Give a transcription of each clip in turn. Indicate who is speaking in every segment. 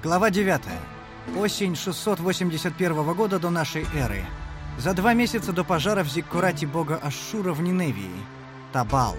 Speaker 1: Глава 9. Осень 681 года до нашей эры. За два месяца до пожара в Зиккурате бога Ашшура в Ниневии. Табал.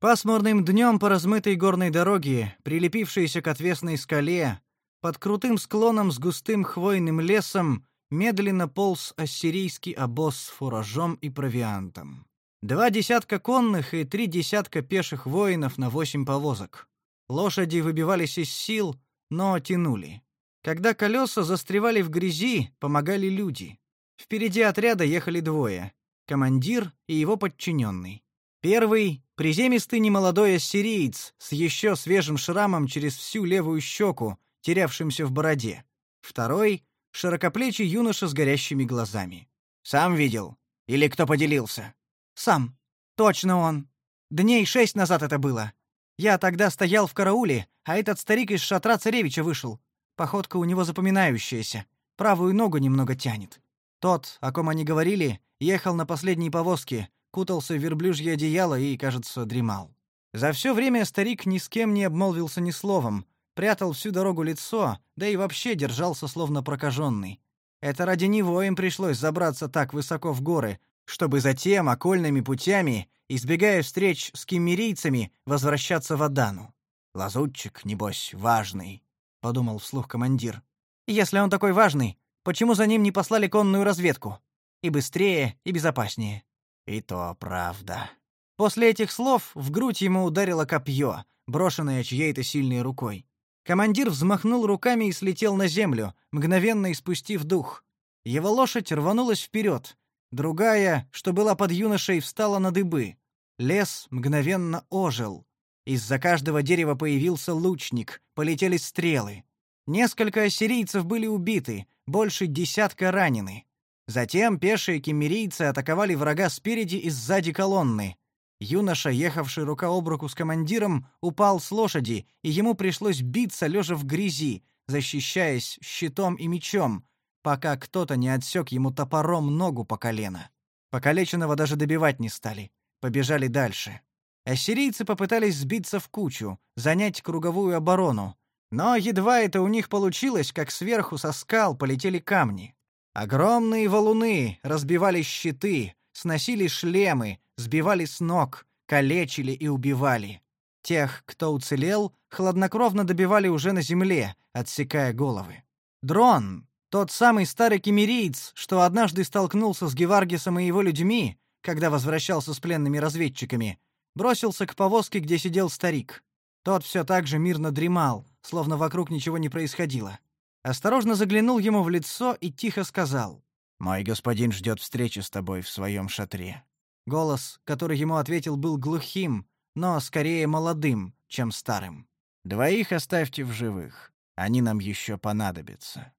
Speaker 1: Пасмурным днем по размытой горной дороге, прилепившейся к отвесной скале, под крутым склоном с густым хвойным лесом, медленно полз ассирийский обоз с фуражом и провиантом. Два десятка конных и три десятка пеших воинов на восемь повозок. Лошади выбивались из сил, но тянули. Когда колеса застревали в грязи, помогали люди. Впереди отряда ехали двое — командир и его подчиненный. Первый — приземистый немолодой ассириец с еще свежим шрамом через всю левую щеку, терявшимся в бороде. Второй — широкоплечий юноша с горящими глазами. «Сам видел? Или кто поделился?» «Сам. Точно он. Дней шесть назад это было. Я тогда стоял в карауле, а этот старик из шатра царевича вышел. Походка у него запоминающаяся. Правую ногу немного тянет. Тот, о ком они говорили, ехал на последней повозке, кутался в верблюжье одеяло и, кажется, дремал. За все время старик ни с кем не обмолвился ни словом, прятал всю дорогу лицо, да и вообще держался словно прокаженный. Это ради него им пришлось забраться так высоко в горы, чтобы затем окольными путями избегая встреч с киммерийцами, возвращаться в Адану. Лазутчик, небось, важный, подумал вслух командир. Если он такой важный, почему за ним не послали конную разведку? И быстрее, и безопаснее. И то правда. После этих слов в грудь ему ударило копье, брошенное чьей-то сильной рукой. Командир взмахнул руками и слетел на землю, мгновенно испустив дух. Его лошадь рванулась вперед, Другая, что была под юношей, встала на дыбы. Лес мгновенно ожил. Из-за каждого дерева появился лучник, полетели стрелы. Несколько ассирийцев были убиты, больше десятка ранены. Затем пешие кемерийцы атаковали врага спереди и сзади колонны. Юноша, ехавший рука об руку с командиром, упал с лошади, и ему пришлось биться лежа в грязи, защищаясь щитом и мечом, пока кто-то не отсек ему топором ногу по колено. Покалеченного даже добивать не стали, побежали дальше. Ассирийцы попытались сбиться в кучу, занять круговую оборону, но едва это у них получилось, как сверху со скал полетели камни. Огромные валуны разбивали щиты, сносили шлемы, сбивали с ног, калечили и убивали. Тех, кто уцелел, хладнокровно добивали уже на земле, отсекая головы. Дрон, тот самый старый кемериец, что однажды столкнулся с Геваргисом и его людьми, когда возвращался с пленными разведчиками, бросился к повозке, где сидел старик. Тот все так же мирно дремал, словно вокруг ничего не происходило. Осторожно заглянул ему в лицо и тихо сказал: "Мой господин ждет встречи с тобой в своем шатре". Голос, который ему ответил, был глухим, но скорее молодым, чем старым. "Двоих оставьте в живых. Они нам еще понадобятся".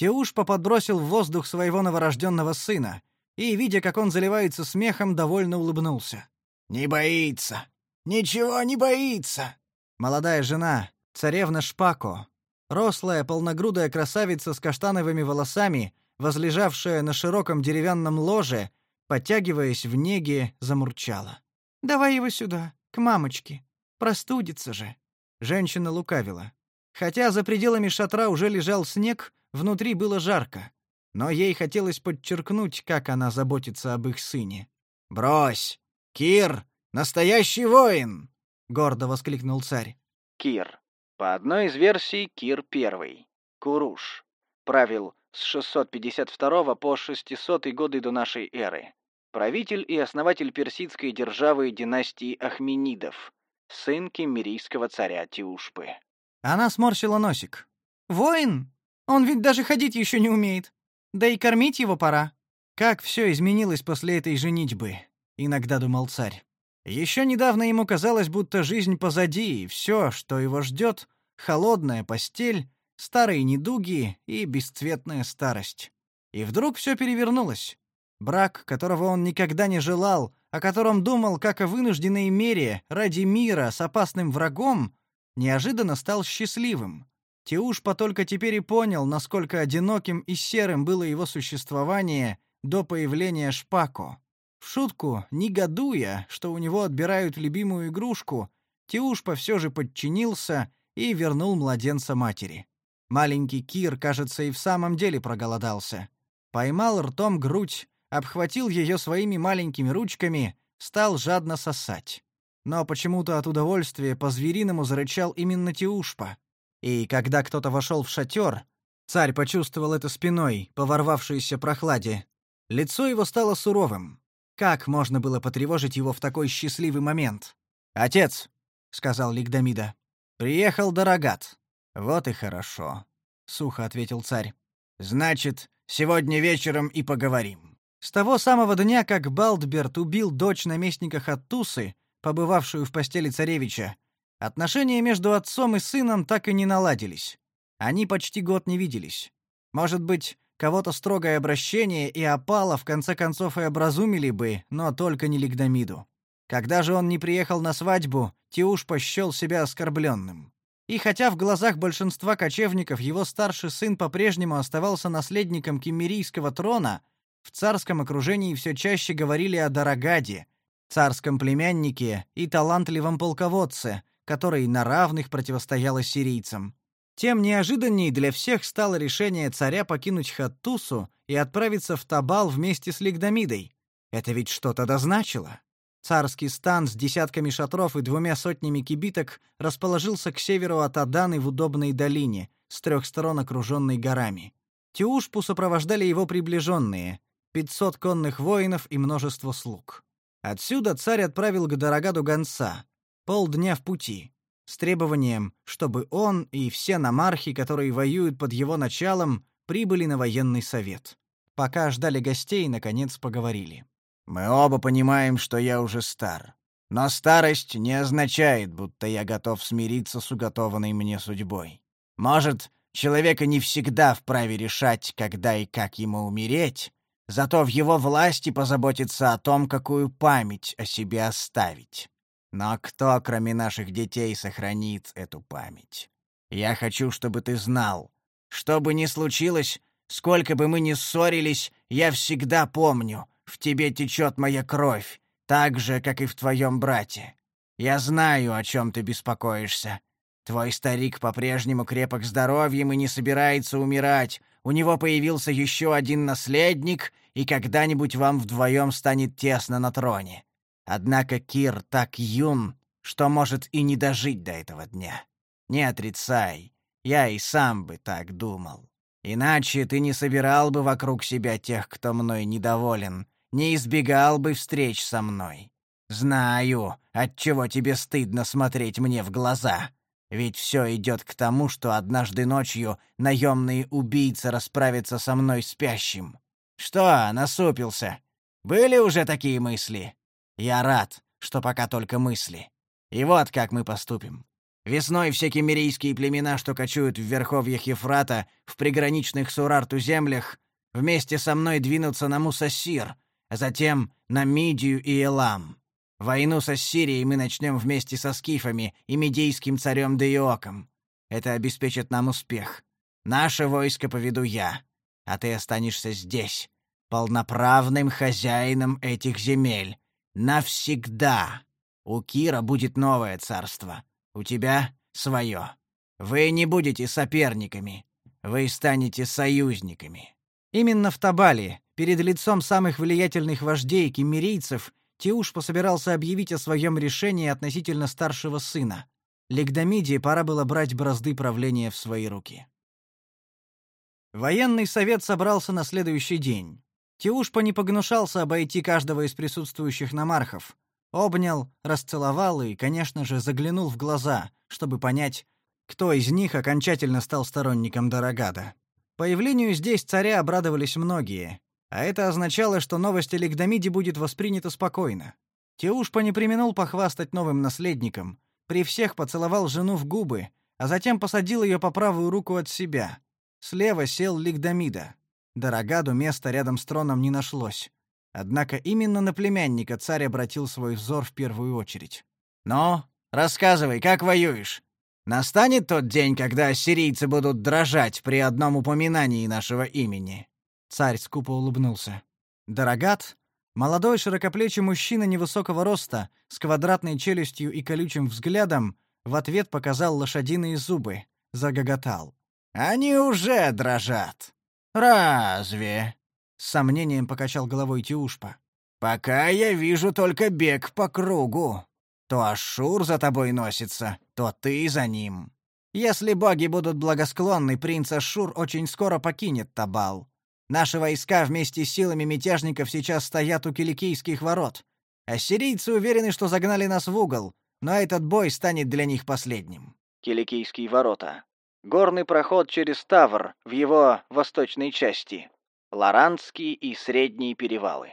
Speaker 1: Теуш поподбросил в воздух своего новорожденного сына и, видя, как он заливается смехом, довольно улыбнулся. «Не боится! Ничего не боится!» Молодая жена, царевна Шпако, рослая полногрудая красавица с каштановыми волосами, возлежавшая на широком деревянном ложе, подтягиваясь в неге, замурчала. «Давай его сюда, к мамочке. Простудится же». Женщина лукавила. Хотя за пределами шатра уже лежал снег, внутри было жарко. Но ей хотелось подчеркнуть, как она заботится об их сыне. «Брось! Кир — настоящий воин!» — гордо воскликнул царь.
Speaker 2: Кир. По одной из версий, Кир I. Куруш. Правил с 652 по 600 годы до нашей эры. Правитель и основатель персидской державы династии Ахменидов. Сын кемерийского царя Тиушпы.
Speaker 1: Она сморщила носик. «Воин? Он ведь даже ходить еще не умеет. Да и кормить его пора». Как все изменилось после этой женитьбы, иногда думал царь. Еще недавно ему казалось, будто жизнь позади, и все, что его ждет — холодная постель, старые недуги и бесцветная старость. И вдруг все перевернулось. Брак, которого он никогда не желал, о котором думал как о вынужденной мере ради мира с опасным врагом, неожиданно стал счастливым. Теушпа только теперь и понял, насколько одиноким и серым было его существование до появления Шпако. В шутку, негодуя, что у него отбирают любимую игрушку, Тиушпа все же подчинился и вернул младенца матери. Маленький Кир, кажется, и в самом деле проголодался. Поймал ртом грудь, обхватил ее своими маленькими ручками, стал жадно сосать. Но почему-то от удовольствия по-звериному зарычал именно Тиушпа. И когда кто-то вошел в шатер, царь почувствовал это спиной, по ворвавшейся прохладе. Лицо его стало суровым. Как можно было потревожить его в такой счастливый момент? «Отец», — сказал Лигдамида, — «приехал Дорогат». «Вот и хорошо», — сухо ответил царь. «Значит, сегодня вечером и поговорим». С того самого дня, как Балдберт убил дочь наместника Хаттусы, побывавшую в постели царевича, отношения между отцом и сыном так и не наладились. Они почти год не виделись. Может быть, кого-то строгое обращение и опала в конце концов и образумили бы, но только не Лигдамиду. Когда же он не приехал на свадьбу, Тиуш пощел себя оскорбленным. И хотя в глазах большинства кочевников его старший сын по-прежнему оставался наследником киммерийского трона, в царском окружении все чаще говорили о Дорогаде, царском племяннике и талантливом полководце, который на равных противостоял ассирийцам. Тем неожиданней для всех стало решение царя покинуть Хаттусу и отправиться в Табал вместе с Лигдамидой. Это ведь что-то дозначило. Царский стан с десятками шатров и двумя сотнями кибиток расположился к северу от Аданы в удобной долине, с трех сторон окруженной горами. Тиушпу сопровождали его приближенные, 500 конных воинов и множество слуг. Отсюда царь отправил к Дорогаду гонца, полдня в пути, с требованием, чтобы он и все намархи, которые воюют под его началом, прибыли на военный совет. Пока ждали гостей, наконец поговорили. Мы оба понимаем, что я уже стар. Но старость не означает, будто я готов смириться с уготованной мне судьбой. Может, человека не всегда вправе решать, когда и как ему умереть, зато в его власти позаботиться о том, какую память о себе оставить. Но кто, кроме наших детей, сохранит эту память? Я хочу, чтобы ты знал, что бы ни случилось, сколько бы мы ни ссорились, я всегда помню, в тебе течет моя кровь, так же, как и в твоем брате. Я знаю, о чем ты беспокоишься. Твой старик по-прежнему крепок здоровьем и не собирается умирать. У него появился еще один наследник, и когда-нибудь вам вдвоем станет тесно на троне. Однако Кир так юн, что может и не дожить до этого дня. Не отрицай, я и сам бы так думал. Иначе ты не собирал бы вокруг себя тех, кто мной недоволен, не избегал бы встреч со мной. Знаю, от чего тебе стыдно смотреть мне в глаза. Ведь все идет к тому, что однажды ночью наемные убийцы расправятся со мной спящим. Что, насупился? Были уже такие мысли? Я рад, что пока только мысли. И вот как мы поступим. Весной все кемерийские племена, что кочуют в верховьях Ефрата, в приграничных Сурарту землях, вместе со мной двинутся на Мусасир, а затем на Мидию и Элам. Войну с Ассирией мы начнем вместе со скифами и медийским царем Деиоком. Это обеспечит нам успех. Наше войско поведу я, а ты останешься здесь, полноправным хозяином этих земель. Навсегда. У Кира будет новое царство, у тебя — свое. Вы не будете соперниками, вы станете союзниками. Именно в Табале, перед лицом самых влиятельных вождей киммерийцев, Тиуш пособирался объявить о своем решении относительно старшего сына. Легдомидии пора было брать бразды правления в свои руки. Военный совет собрался на следующий день. Тиушпа не погнушался обойти каждого из присутствующих намархов. Обнял, расцеловал и, конечно же, заглянул в глаза, чтобы понять, кто из них окончательно стал сторонником Дорогада. Появлению здесь царя обрадовались многие, а это означало, что новость о Лигдамиде будет воспринята спокойно. Теушпа не применул похвастать новым наследником, при всех поцеловал жену в губы, а затем посадил ее по правую руку от себя. Слева сел Лигдамида. Дорогаду места рядом с троном не нашлось. Однако именно на племянника царь обратил свой взор в первую очередь. «Ну, рассказывай, как воюешь?» Настанет тот день, когда ассирийцы будут дрожать при одном упоминании нашего имени. Царь скупо улыбнулся. Дорогат, Молодой широкоплечий мужчина невысокого роста, с квадратной челюстью и колючим взглядом, в ответ показал лошадиные зубы, загоготал. «Они уже дрожат!» «Разве?» — с сомнением покачал головой Тиушпа. «Пока я вижу только бег по кругу. То Ашур за тобой носится, то ты за ним. Если боги будут благосклонны, принц Ашур очень скоро покинет Табал. Наши войска вместе с силами мятежников сейчас стоят у киликийских ворот. Ассирийцы уверены, что загнали нас в угол, но этот бой станет для них последним.
Speaker 2: Киликийские ворота. Горный проход через Тавр в его восточной части. Лорандские и Средние перевалы.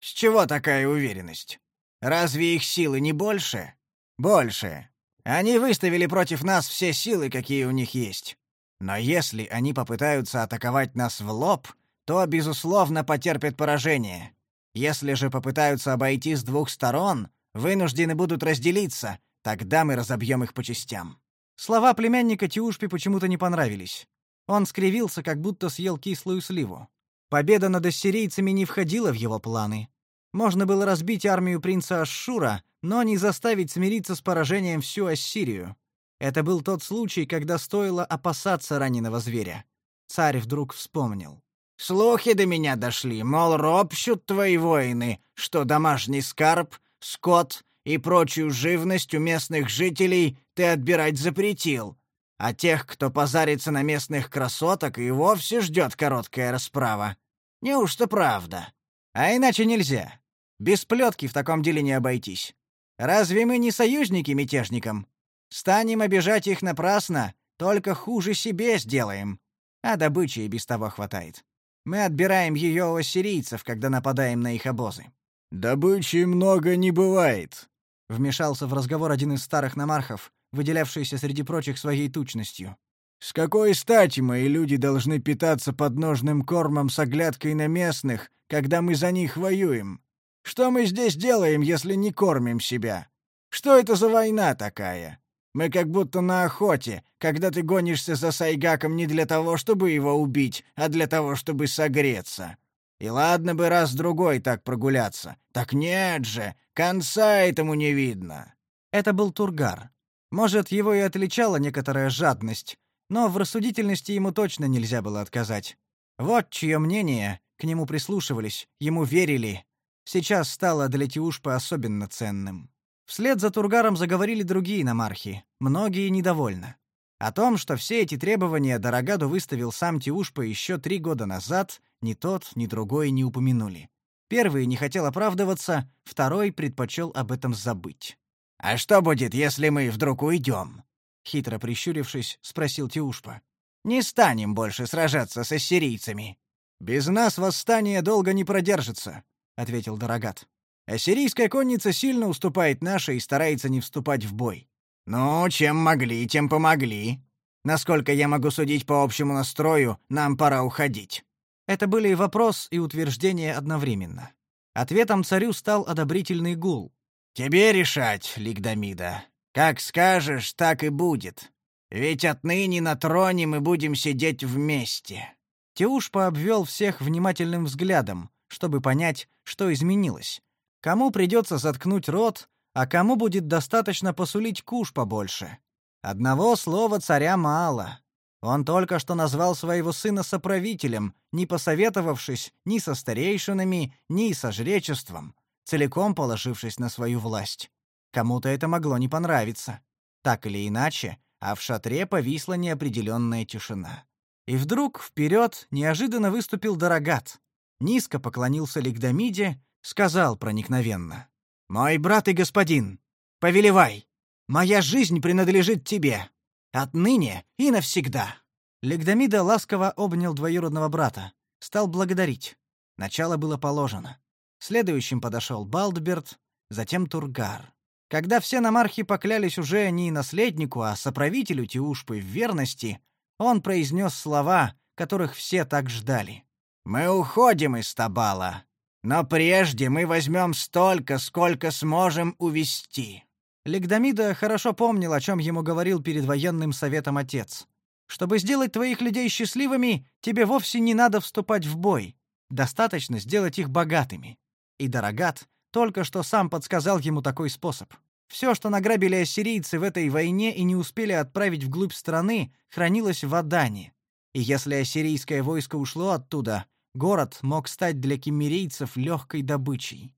Speaker 1: С чего такая уверенность? Разве их силы не больше? Больше. Они выставили против нас все силы, какие у них есть. Но если они попытаются атаковать нас в лоб, то, безусловно, потерпят поражение. Если же попытаются обойти с двух сторон, вынуждены будут разделиться, тогда мы разобьем их по частям». Слова племянника Тиушпи почему-то не понравились. Он скривился, как будто съел кислую сливу. Победа над ассирийцами не входила в его планы. Можно было разбить армию принца Ашшура, но не заставить смириться с поражением всю Ассирию. Это был тот случай, когда стоило опасаться раненого зверя. Царь вдруг вспомнил. «Слухи до меня дошли, мол, ропщут твои воины, что домашний скарб, скот и прочую живность у местных жителей ты отбирать запретил, а тех, кто позарится на местных красоток, и вовсе ждет короткая расправа. Неужто правда? А иначе нельзя. Без плетки в таком деле не обойтись. Разве мы не союзники мятежникам? Станем обижать их напрасно, только хуже себе сделаем. А добычи и без того хватает. Мы отбираем ее у ассирийцев, когда нападаем на их обозы. Добычи много не бывает, вмешался в разговор один из старых намархов, выделявшийся среди прочих своей тучностью. С какой стати мои люди должны питаться подножным кормом с оглядкой на местных, когда мы за них воюем? Что мы здесь делаем, если не кормим себя? Что это за война такая? Мы как будто на охоте, когда ты гонишься за Сайгаком не для того, чтобы его убить, а для того, чтобы согреться. И ладно бы раз-другой так прогуляться. Так нет же, конца этому не видно». Это был Тургар. Может, его и отличала некоторая жадность, но в рассудительности ему точно нельзя было отказать. Вот чье мнение, к нему прислушивались, ему верили, сейчас стало для Тиушпа особенно ценным. Вслед за Тургаром заговорили другие намархи, многие недовольны. О том, что все эти требования Дорогаду выставил сам Тиушпа еще три года назад, ни тот, ни другой не упомянули. Первый не хотел оправдываться, второй предпочел об этом забыть. «А что будет, если мы вдруг уйдем?» Хитро прищурившись, спросил Тиушпа. «Не станем больше сражаться с ассирийцами». «Без нас восстание долго не продержится», — ответил Дорогат. Ассирийская конница сильно уступает нашей и старается не вступать в бой. Ну, чем могли, тем помогли. Насколько я могу судить по общему настрою, нам пора уходить. Это были и вопрос, и утверждение одновременно. Ответом царю стал одобрительный гул. Тебе решать, Лигдамида. Как скажешь, так и будет. Ведь отныне на троне мы будем сидеть вместе. Теушпа обвел всех внимательным взглядом, чтобы понять, что изменилось Кому придется заткнуть рот, а кому будет достаточно посулить куш побольше. Одного слова царя мало. Он только что назвал своего сына соправителем, не посоветовавшись ни со старейшинами, ни со жречеством, целиком положившись на свою власть. Кому-то это могло не понравиться. Так или иначе, а в шатре повисла неопределенная тишина. И вдруг вперед неожиданно выступил Дорогат. Низко поклонился Лигдамиде сказал проникновенно: "Мой брат и господин, повелевай. Моя жизнь принадлежит тебе. Отныне и навсегда". Легдамида ласково обнял двоюродного брата, стал благодарить. Начало было положено. Следующим подошел Балдберт, затем Тургар. Когда все намархи поклялись уже не наследнику, а соправителю Тиушпы в верности, он произнес слова, которых все так ждали. «Мы уходим из Табала. Но прежде мы возьмем столько, сколько сможем увести. Легдамида хорошо помнил, о чем ему говорил перед военным советом отец. Чтобы сделать твоих людей счастливыми, тебе вовсе не надо вступать в бой. Достаточно сделать их богатыми. И Дорогат только что сам подсказал ему такой способ. Все, что награбили ассирийцы в этой войне и не успели отправить вглубь страны, хранилось в Адане. И если ассирийское войско ушло оттуда, город мог стать для киммерийцев легкой добычей.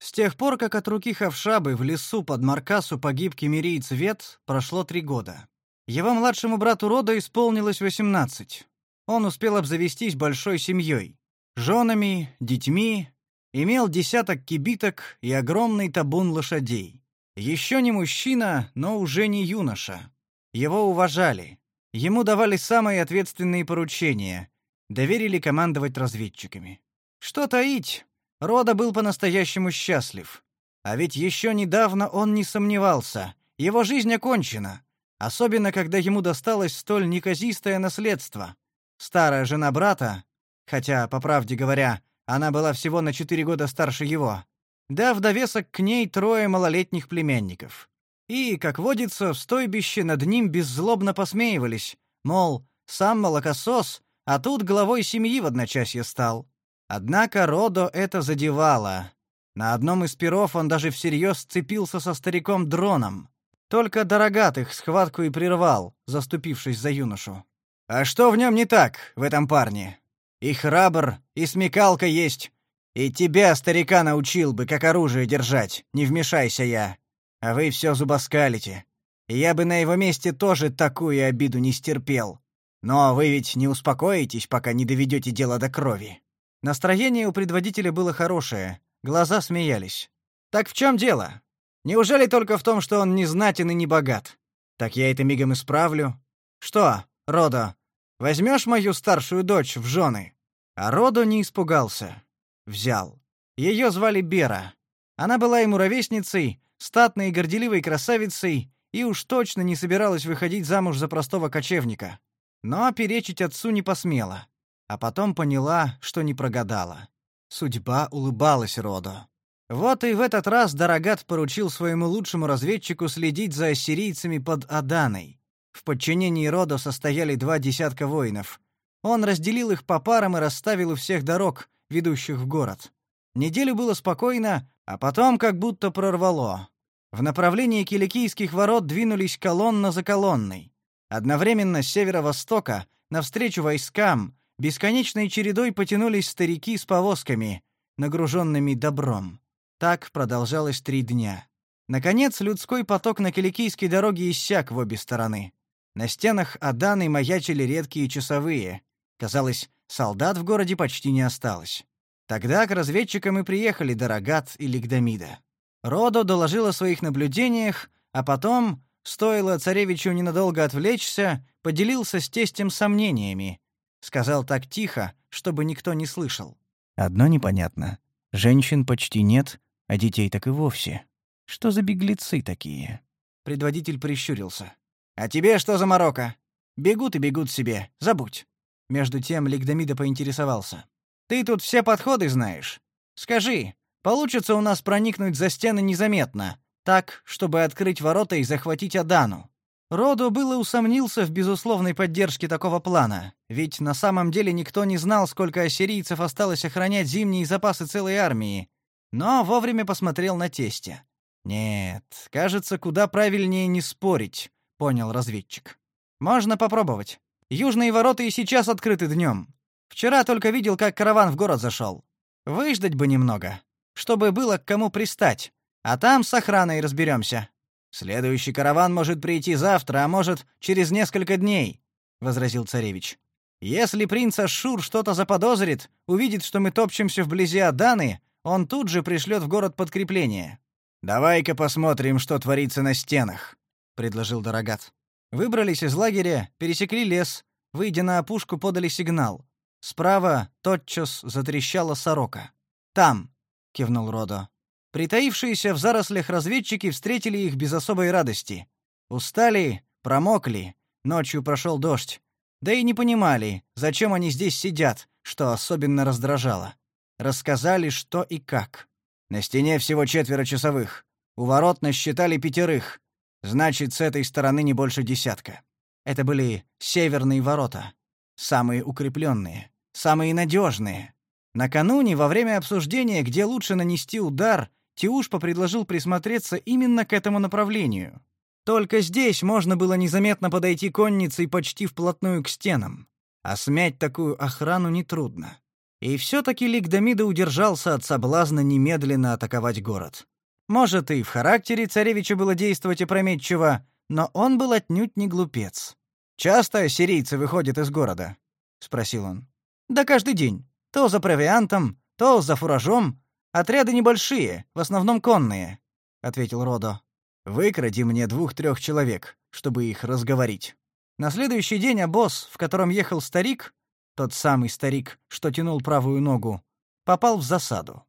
Speaker 1: С тех пор, как от руки Хавшабы в лесу под Маркасу погиб кемериец Вет, прошло три года. Его младшему брату Рода исполнилось 18. Он успел обзавестись большой семьей. Женами, детьми, имел десяток кибиток и огромный табун лошадей. Еще не мужчина, но уже не юноша. Его уважали. Ему давали самые ответственные поручения. Доверили командовать разведчиками. Что таить, Рода был по-настоящему счастлив. А ведь еще недавно он не сомневался. Его жизнь окончена. Особенно, когда ему досталось столь неказистое наследство. Старая жена брата, хотя, по правде говоря, она была всего на четыре года старше его, да в довесок к ней трое малолетних племянников. И, как водится, в стойбище над ним беззлобно посмеивались, мол, сам молокосос, а тут главой семьи в одночасье стал. Однако Родо это задевало. На одном из перов он даже всерьез сцепился со стариком Дроном. Только Дорогатых схватку и прервал, заступившись за юношу. «А что в нем не так, в этом парне? И храбр, и смекалка есть. И тебя, старика, научил бы, как оружие держать, не вмешайся я. А вы все зубоскалите. Я бы на его месте тоже такую обиду не стерпел. Но вы ведь не успокоитесь, пока не доведете дело до крови». Настроение у предводителя было хорошее, глаза смеялись. Так в чем дело? Неужели только в том, что он не знатен и не богат? Так я это мигом исправлю. Что, Родо, возьмешь мою старшую дочь в жены? А Родо не испугался. Взял. Ее звали Бера. Она была ему ровесницей, статной и горделивой красавицей, и уж точно не собиралась выходить замуж за простого кочевника. Но перечить отцу не посмела а потом поняла, что не прогадала. Судьба улыбалась Родо. Вот и в этот раз Дорогат поручил своему лучшему разведчику следить за ассирийцами под Аданой. В подчинении Родо состояли два десятка воинов. Он разделил их по парам и расставил у всех дорог, ведущих в город. Неделю было спокойно, а потом как будто прорвало. В направлении Киликийских ворот двинулись колонна за колонной. Одновременно с северо-востока, навстречу войскам, Бесконечной чередой потянулись старики с повозками, нагруженными добром. Так продолжалось три дня. Наконец, людской поток на Киликийской дороге иссяк в обе стороны. На стенах Аданы маячили редкие часовые. Казалось, солдат в городе почти не осталось. Тогда к разведчикам и приехали Дорогат и Лигдамида. Родо доложил о своих наблюдениях, а потом, стоило царевичу ненадолго отвлечься, поделился с тестем сомнениями, Сказал так тихо, чтобы никто не слышал. Одно непонятно. Женщин почти нет, а детей так и вовсе. Что за беглецы такие? Предводитель прищурился. А тебе что за морока? Бегут и бегут себе, забудь. Между тем Лигдамида поинтересовался. Ты тут все подходы знаешь. Скажи, получится у нас проникнуть за стены незаметно, так, чтобы открыть ворота и захватить Адану? Родо было усомнился в безусловной поддержке такого плана, ведь на самом деле никто не знал, сколько ассирийцев осталось охранять зимние запасы целой армии, но вовремя посмотрел на тестя. Нет, кажется, куда правильнее не спорить, понял разведчик. Можно попробовать. Южные ворота и сейчас открыты днем. Вчера только видел, как караван в город зашел. Выждать бы немного, чтобы было к кому пристать, а там с охраной разберемся. Следующий караван может прийти завтра, а может, через несколько дней, возразил царевич. Если принц Ашур что-то заподозрит, увидит, что мы топчемся вблизи Аданы, он тут же пришлет в город подкрепление. Давай-ка посмотрим, что творится на стенах, предложил Дорогат. Выбрались из лагеря, пересекли лес, выйдя на опушку, подали сигнал. Справа тотчас затрещала сорока. Там, кивнул Родо. Притаившиеся в зарослях разведчики встретили их без особой радости. Устали, промокли, ночью прошел дождь. Да и не понимали, зачем они здесь сидят, что особенно раздражало. Рассказали, что и как. На стене всего четверо часовых. У ворот насчитали пятерых. Значит, с этой стороны не больше десятка. Это были северные ворота. Самые укрепленные, самые надежные. Накануне, во время обсуждения, где лучше нанести удар, Тиушпа предложил присмотреться именно к этому направлению. Только здесь можно было незаметно подойти конницей почти вплотную к стенам. А смять такую охрану нетрудно. И все-таки Лигдамида удержался от соблазна немедленно атаковать город. Может, и в характере царевича было действовать опрометчиво, но он был отнюдь не глупец. «Часто ассирийцы выходят из города?» — спросил он. «Да каждый день. То за провиантом, то за фуражом. Отряды небольшие, в основном конные», — ответил Родо. «Выкради мне двух-трех человек, чтобы их разговорить». На следующий день обоз, в котором ехал старик, тот самый старик, что тянул правую ногу, попал в засаду.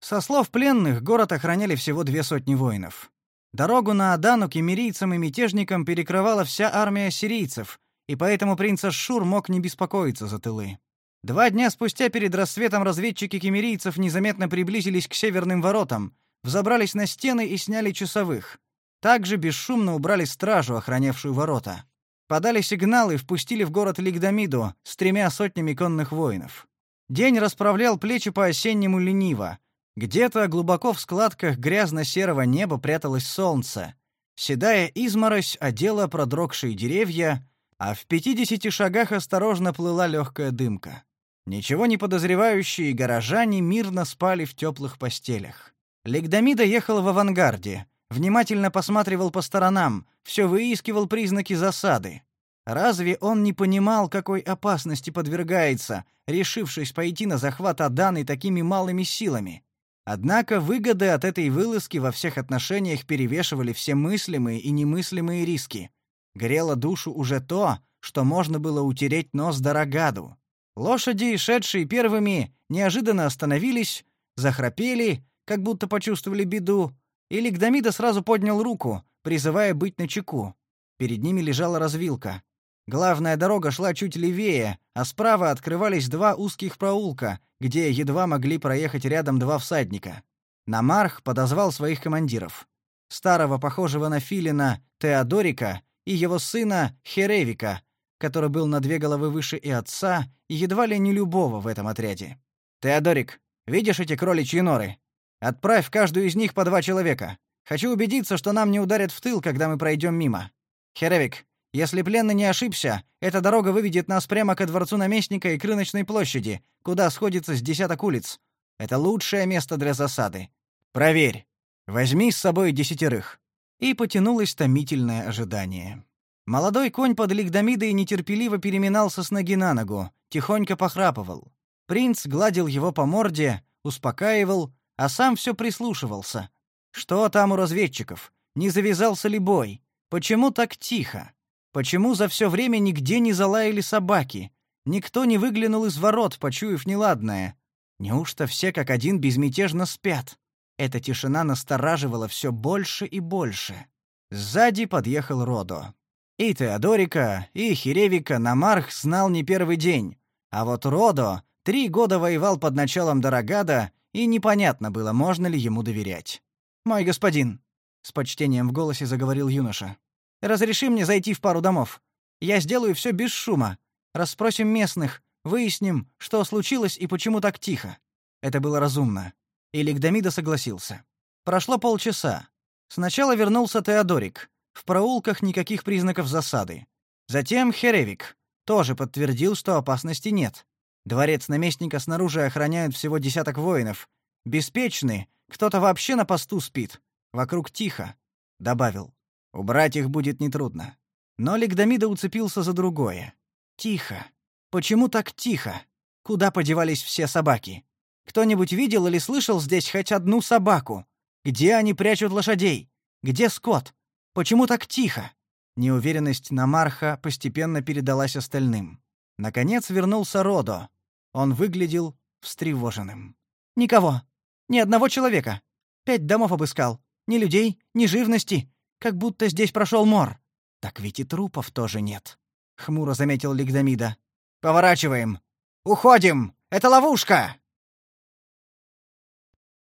Speaker 1: Со слов пленных, город охраняли всего две сотни воинов. Дорогу на Адану кемерийцам и мятежникам перекрывала вся армия сирийцев, и поэтому принц Ашшур мог не беспокоиться за тылы. Два дня спустя перед рассветом разведчики кемерийцев незаметно приблизились к северным воротам, взобрались на стены и сняли часовых. Также бесшумно убрали стражу, охранявшую ворота. Подали сигнал и впустили в город Лигдамиду с тремя сотнями конных воинов. День расправлял плечи по-осеннему лениво. Где-то глубоко в складках грязно-серого неба пряталось солнце. Седая изморозь одела продрогшие деревья, а в пятидесяти шагах осторожно плыла легкая дымка. Ничего не подозревающие горожане мирно спали в теплых постелях. Легдамида ехал в авангарде, внимательно посматривал по сторонам, все выискивал признаки засады. Разве он не понимал, какой опасности подвергается, решившись пойти на захват Аданы такими малыми силами? Однако выгоды от этой вылазки во всех отношениях перевешивали все мыслимые и немыслимые риски. Грело душу уже то, что можно было утереть нос Дорогаду. Лошади, шедшие первыми, неожиданно остановились, захрапели, как будто почувствовали беду, и Лигдамида сразу поднял руку, призывая быть начеку. Перед ними лежала развилка. Главная дорога шла чуть левее, а справа открывались два узких проулка, где едва могли проехать рядом два всадника. Намарх подозвал своих командиров. Старого, похожего на филина, Теодорика и его сына Херевика, который был на две головы выше и отца, и едва ли не любого в этом отряде. «Теодорик, видишь эти кроличьи норы? Отправь каждую из них по два человека. Хочу убедиться, что нам не ударят в тыл, когда мы пройдем мимо. Херевик, если пленный не ошибся, эта дорога выведет нас прямо ко дворцу наместника и к рыночной площади, куда сходится с десяток улиц. Это лучшее место для засады. Проверь. Возьми с собой десятерых и потянулось томительное ожидание. Молодой конь под лигдамидой нетерпеливо переминался с ноги на ногу, тихонько похрапывал. Принц гладил его по морде, успокаивал, а сам все прислушивался. Что там у разведчиков? Не завязался ли бой? Почему так тихо? Почему за все время нигде не залаяли собаки? Никто не выглянул из ворот, почуяв неладное. Неужто все как один безмятежно спят? Эта тишина настораживала все больше и больше. Сзади подъехал Родо. И Теодорика, и Херевика Намарх знал не первый день, а вот Родо три года воевал под началом Дорогада, и непонятно было, можно ли ему доверять. «Мой господин», — с почтением в голосе заговорил юноша, — «разреши мне зайти в пару домов. Я сделаю все без шума. Расспросим местных, выясним, что случилось и почему так тихо». Это было разумно. И Лигдамида согласился. Прошло полчаса. Сначала вернулся Теодорик. В проулках никаких признаков засады. Затем Херевик. Тоже подтвердил, что опасности нет. Дворец наместника снаружи охраняют всего десяток воинов. Беспечны, кто-то вообще на посту спит. Вокруг тихо. Добавил. Убрать их будет нетрудно. Но Лигдамида уцепился за другое. Тихо. Почему так тихо? Куда подевались все собаки? Кто-нибудь видел или слышал здесь хоть одну собаку? Где они прячут лошадей? Где скот? Почему так тихо? Неуверенность Намарха постепенно передалась остальным. Наконец вернулся Родо. Он выглядел встревоженным. Никого. Ни одного человека. Пять домов обыскал. Ни людей, ни живности. Как будто здесь прошел мор. Так ведь и трупов тоже нет. Хмуро заметил Лигдамида. Поворачиваем. Уходим. Это ловушка.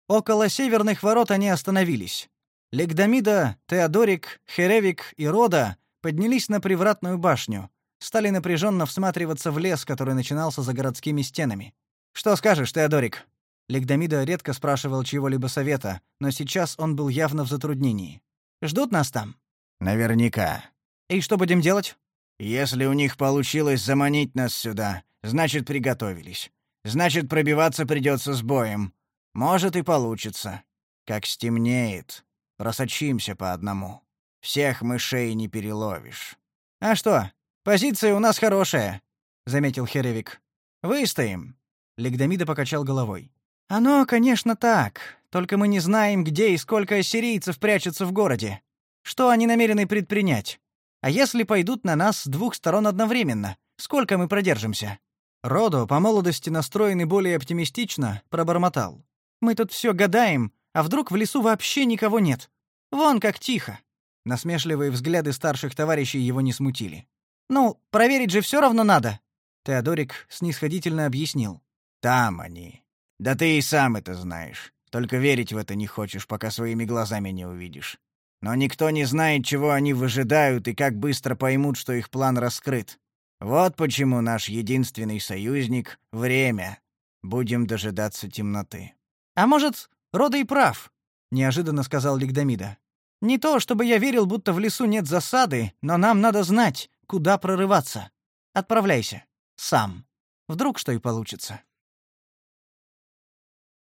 Speaker 1: Около северных ворот они остановились. Легдамида, Теодорик, Херевик и Рода поднялись на привратную башню. стали напряженно всматриваться в лес, который начинался за городскими стенами. «Что скажешь, Теодорик?» Легдомида редко спрашивал чего-либо совета, но сейчас он был явно в затруднении. «Ждут нас там?»
Speaker 3: «Наверняка».
Speaker 1: «И что будем делать?»
Speaker 3: «Если у них получилось заманить нас сюда, значит, приготовились. Значит, пробиваться придется с боем. Может, и получится. Как стемнеет, просочимся по одному. Всех мышей не переловишь».
Speaker 1: «А что, позиция у нас хорошая», — заметил Херевик. «Выстоим». Легдомида покачал головой. «Оно, конечно, так. Только мы не знаем, где и сколько ассирийцев прячется в городе. Что они намерены предпринять? А если пойдут на нас с двух сторон одновременно? Сколько мы продержимся?» Родо, по молодости настроенный более оптимистично, пробормотал. «Мы тут все гадаем, а вдруг в лесу вообще никого нет? Вон как тихо!» Насмешливые взгляды старших товарищей его не смутили. «Ну, проверить же все равно надо!» Теодорик снисходительно объяснил.
Speaker 3: «Там они. Да ты и сам это знаешь. Только верить в это не хочешь, пока своими глазами не увидишь. Но никто не знает, чего они выжидают и как быстро поймут, что их план раскрыт. Вот почему наш единственный союзник — время. Будем дожидаться темноты».
Speaker 1: «А может, Рода и прав», — неожиданно сказал Лигдамида. «Не то, чтобы я верил, будто в лесу нет засады, но нам надо знать, куда прорываться. Отправляйся. Сам. Вдруг что и получится».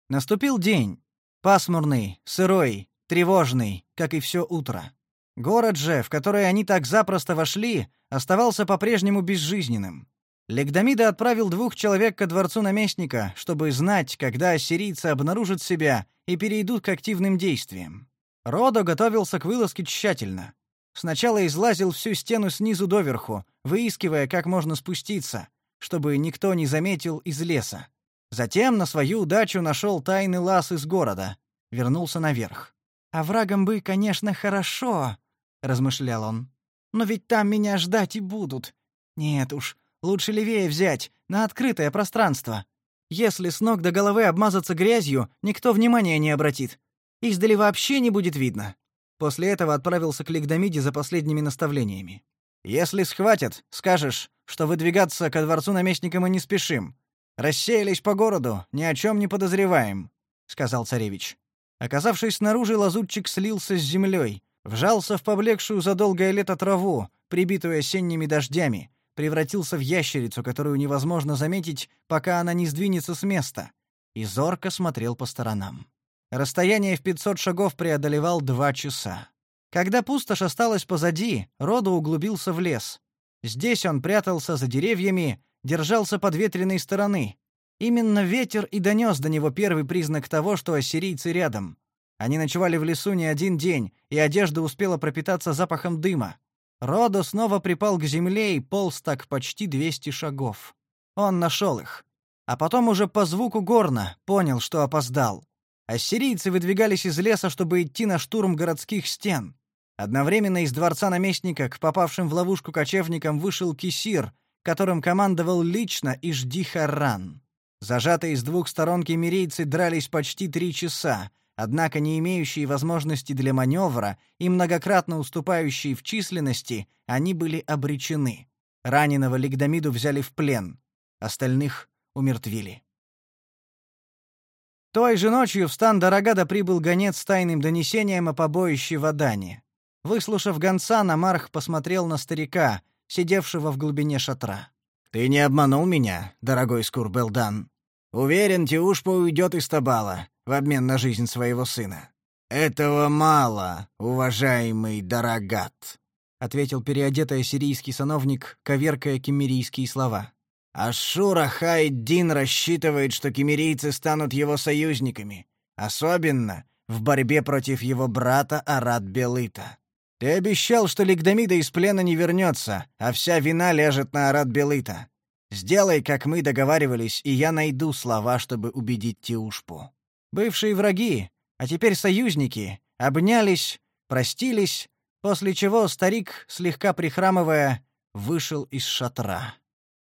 Speaker 1: Наступил день. Пасмурный, сырой, тревожный, как и все утро. Город же, в который они так запросто вошли, оставался по-прежнему безжизненным. Легдамида отправил двух человек ко дворцу наместника, чтобы знать, когда ассирийцы обнаружат себя и перейдут к активным действиям. Родо готовился к вылазке тщательно. Сначала излазил всю стену снизу доверху, выискивая, как можно спуститься, чтобы никто не заметил из леса. Затем на свою удачу нашел тайный лаз из города, вернулся наверх. «А врагам бы, конечно, хорошо», — размышлял он. «Но ведь там меня ждать и будут. Нет уж, лучше левее взять, на открытое пространство. Если с ног до головы обмазаться грязью, никто внимания не обратит. Издали вообще не будет видно». После этого отправился к Лигдамиде за последними наставлениями. «Если схватят, скажешь, что выдвигаться ко дворцу наместника мы не спешим, Рассеялись по городу, ни о чем не подозреваем, сказал царевич. Оказавшись снаружи, лазутчик слился с землей, вжался в поблекшую за долгое лето траву, прибитую осенними дождями, превратился в ящерицу, которую невозможно заметить, пока она не сдвинется с места, и зорко смотрел по сторонам. Расстояние в 500 шагов преодолевал два часа. Когда пустошь осталась позади, Родо углубился в лес. Здесь он прятался за деревьями, держался подветренной стороны. Именно ветер и донес до него первый признак того, что ассирийцы рядом. Они ночевали в лесу не один день, и одежда успела пропитаться запахом дыма. Родо снова припал к земле и полз так почти 200 шагов. Он нашел их. А потом уже по звуку горна понял, что опоздал. Ассирийцы выдвигались из леса, чтобы идти на штурм городских стен. Одновременно из дворца наместника к попавшим в ловушку кочевникам вышел Кисир — которым командовал лично Ижди Харран. Зажатые с двух сторон кемерийцы дрались почти три часа, однако не имеющие возможности для маневра и многократно уступающие в численности, они были обречены. Раненого Лигдамиду взяли в плен, остальных умертвили. Той же ночью в стан Дорогада прибыл гонец с тайным донесением о побоище в Адане. Выслушав гонца, Намарх посмотрел на старика, сидевшего в глубине шатра.
Speaker 3: «Ты не обманул меня, дорогой Скурбелдан. Уверен, Тиушпа уйдет из Табала в обмен на жизнь своего сына. Этого мало, уважаемый Дорогат», — ответил переодетый сирийский сановник, коверкая кемерийские слова. «Ашура Хайддин рассчитывает, что кемерийцы станут его союзниками, особенно в борьбе против его брата Арат Белыта. Ты обещал, что Лигдамида из плена не вернется, а вся вина ляжет на Арат Белыта. Сделай, как мы договаривались, и я найду слова, чтобы убедить Тиушпу. Бывшие враги, а теперь союзники, обнялись, простились, после чего старик, слегка прихрамывая, вышел из шатра.